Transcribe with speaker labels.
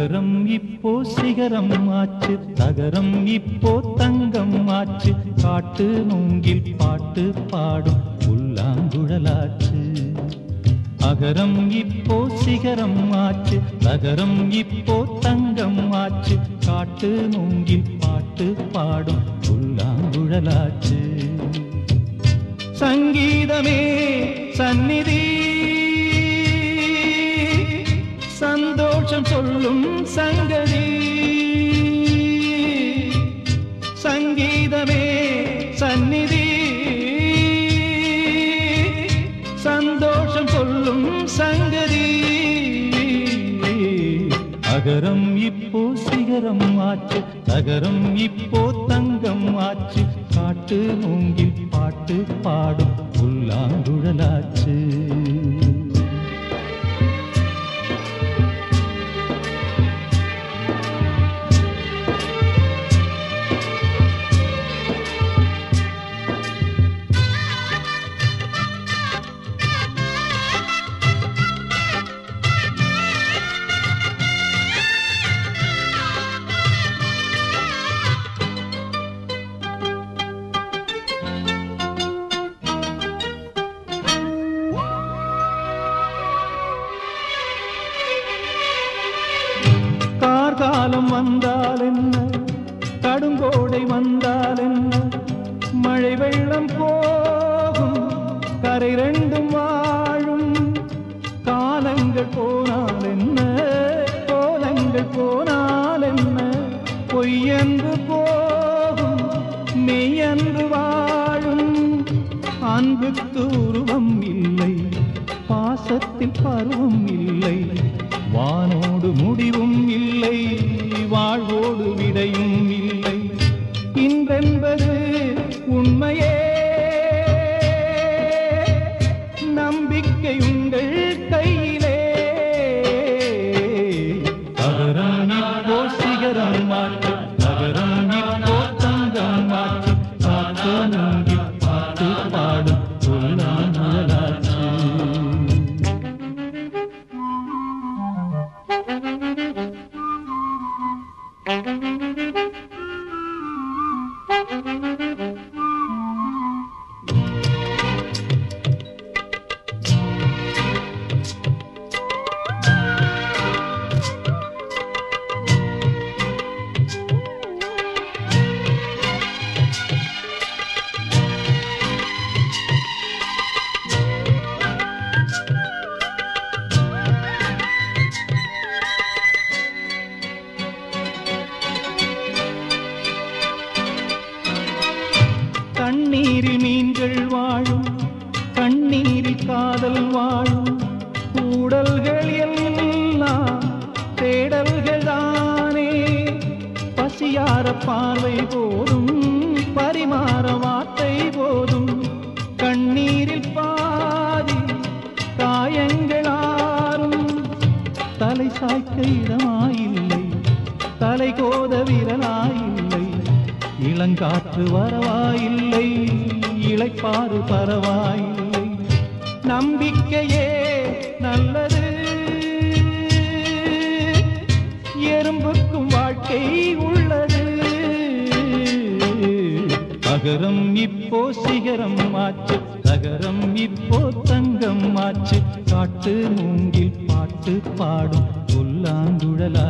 Speaker 1: தகரம் இப்போ சிகரம் ஆச்சு தகரம் இப்போ தங்கம் ஆச்சு. காட்டு மூங்கில் பாட்டு பாடும் புல்லாங்குழலாச்சு அகரம் இப்போ சிகரம் ஆச்சு தகரம் இப்போ தங்கம் ஆச்சு. காட்டு மூங்கில் பாட்டு பாடும் புல்லாங்குழலாச்சு சங்கீதமே சந்நிதி சந்தோஷம் சொல்லும் சங்கதி. சங்கீதமே சந்நிதி. சந்தோஷம் சொல்லும் சங்கதி. அகரம் இப்போ சிகரம் ஆச்சு தகரம் இப்போ தங்கம் ஆச்சு. காட்டு மூங்கில் பாட்டு பாடும் புல்லாங்குழலாச்சு காலம் வந்தால் என்ன? கடுங்கோடை வந்தால் என்ன? மழை வெள்ளம் போகும் கரை ரெண்டும் வாழும். காலங்கள் போனால் என்ன? கோலங்கள் போனால் என்ன? பொய்யன்று போகும் மெய்யன்று வாழும். அன்புக்கு உருவம் இல்லை பாசத்தில் பருவம் இல்லை. வானோடு முடிவும் இல்லை வாழ்வோடு விடையும் இல்லை நீரில் மீன்கள் வாழும் கண்ணீரில் காதல் வாழும் கூடல்கள் எல்லாம் தேடல்கள் தானே. பசியார பார்வை போதும் பரிமாற வார்த்தை போதும் கண்ணீரில் பாதி காயங்களாரும் தலை சாய்க்க இடமாயில்லை இளங்காற்று வரவாயில்லை இழைப்பாறு பரவாயில்லை. நம்பிக்கையே நல்லது. எறும்புக்கும் வாழ்க்கை உள்ளது. அகரம் இப்போ சிகரம் ஆச்சு தகரம் இப்போ தங்கம் ஆச்சு. காட்டு மூங்கில் பாட்டு பாடும் புல்லாங்குழலாச்சு